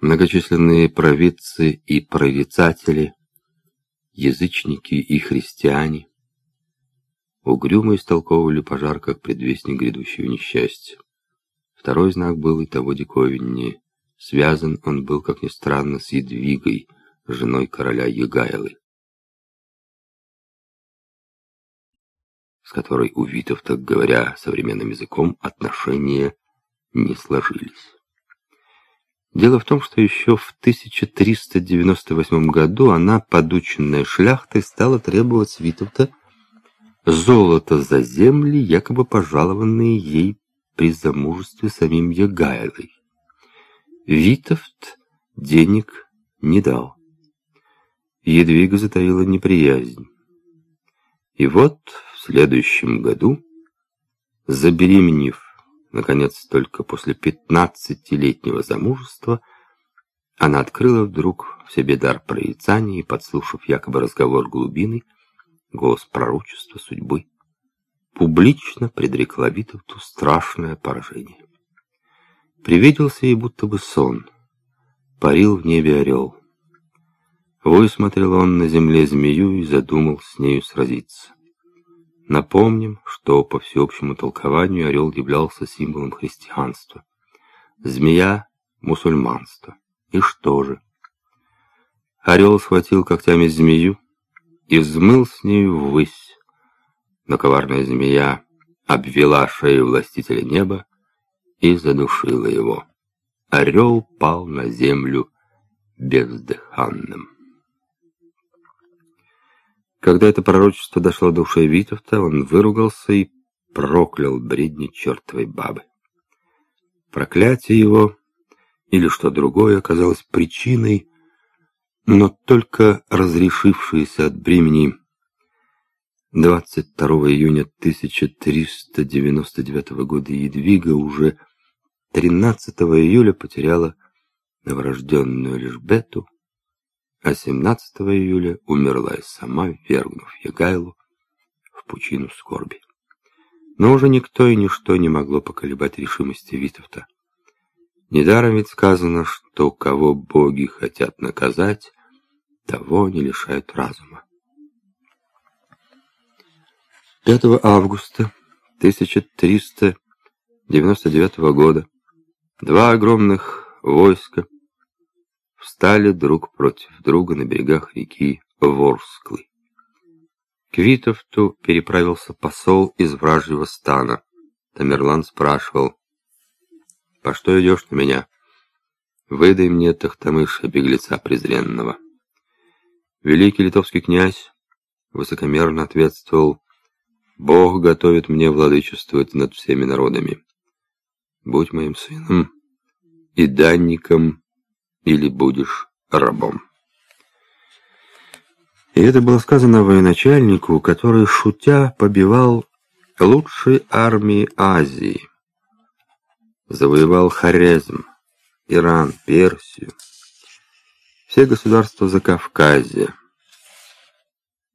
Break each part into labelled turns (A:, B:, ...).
A: Многочисленные провидцы и прорицатели, язычники и христиане угрюмо истолковывали пожар как предвестник грядущего несчастья. Второй знак был и того диковиннее. Связан он был, как ни странно, с Едвигой, женой короля Егайлы, с которой у Витов, так говоря современным языком, отношения не сложились. Дело в том, что еще в 1398 году она, подученная шляхтой, стала требовать с Витовта золото за земли, якобы пожалованные ей при замужестве самим Егайлой. Витовт денег не дал. Едвига затаила неприязнь. И вот в следующем году, забеременев, наконец, только после пятнадцатилетнего замужества, она открыла вдруг в себе дар прорицания и, подслушав якобы разговор глубины, голос пророчества судьбы, публично предрекла Витовту страшное поражение. Привиделся ей будто бы сон, парил в небе орел. Высмотрел он на земле змею и задумал с нею сразиться. Напомним, что по всеобщему толкованию орел являлся символом христианства. Змея — мусульманство. И что же? Орел схватил когтями змею и взмыл с нею ввысь, но коварная змея обвела шею властителя неба и задушила его. Орел пал на землю бездыханным. Когда это пророчество дошло до ушей Витовта, он выругался и проклял бредни чертовой бабы. Проклятие его, или что другое, оказалось причиной, но только разрешившееся от бремени 22 июня 1399 года Едвига уже 13 июля потеряла новорожденную Лишбету, а 17 июля умерла и сама, вергнув Егайлу в пучину скорби. Но уже никто и ничто не могло поколебать решимости Витовта. Недаром ведь сказано, что кого боги хотят наказать, того не лишают разума. 5 августа 1399 года два огромных войска встали друг против друга на берегах реки Ворсклы. К Витовту переправился посол из вражьего стана. Тамерлан спрашивал, «По что идешь на меня? Выдай мне Тахтамыша, беглеца презренного». Великий литовский князь высокомерно ответствовал, Бог готовит мне владычествовать над всеми народами. Будь моим сыном и данником, или будешь рабом. И это было сказано военачальнику, который, шутя, побивал лучшие армии Азии. Завоевал Хорезм, Иран, Персию, все государства Закавказья.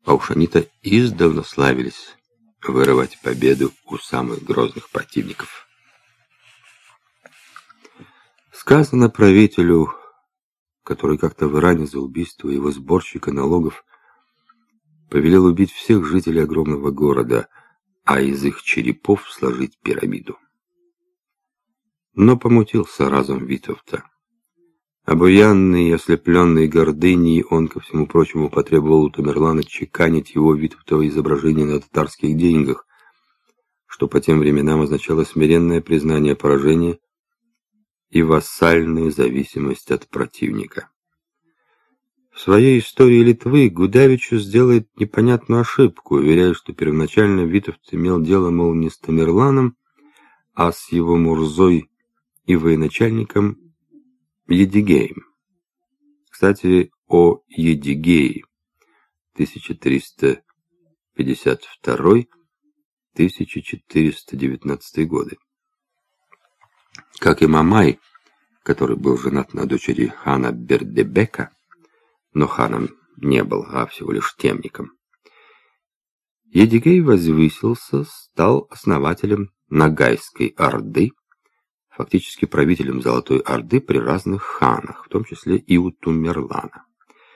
A: А уж они-то издавна славились вырывать победу у самых грозных противников. Сказано правителю, который как-то в Иране за убийство его сборщика налогов повелел убить всех жителей огромного города, а из их черепов сложить пирамиду. Но помутился разум Витовта. Обуянный и ослепленный гордыней, он, ко всему прочему, потребовал у Тамерлана чеканить его Витовтово изображение на татарских деньгах, что по тем временам означало смиренное признание поражения и вассальную зависимость от противника. В своей истории Литвы Гудавичу сделает непонятную ошибку, уверяя, что первоначально Витовт имел дело, мол, не с Тамерланом, а с его Мурзой и военачальником Едигеем. Кстати, о Едигее 1352-1419 годы. Как и Мамай, который был женат на дочери хана Бердебека, но ханом не был, а всего лишь темником. Едигей возвысился, стал основателем Нагайской Орды, фактически правителем Золотой Орды при разных ханах, в том числе и у Тумерлана.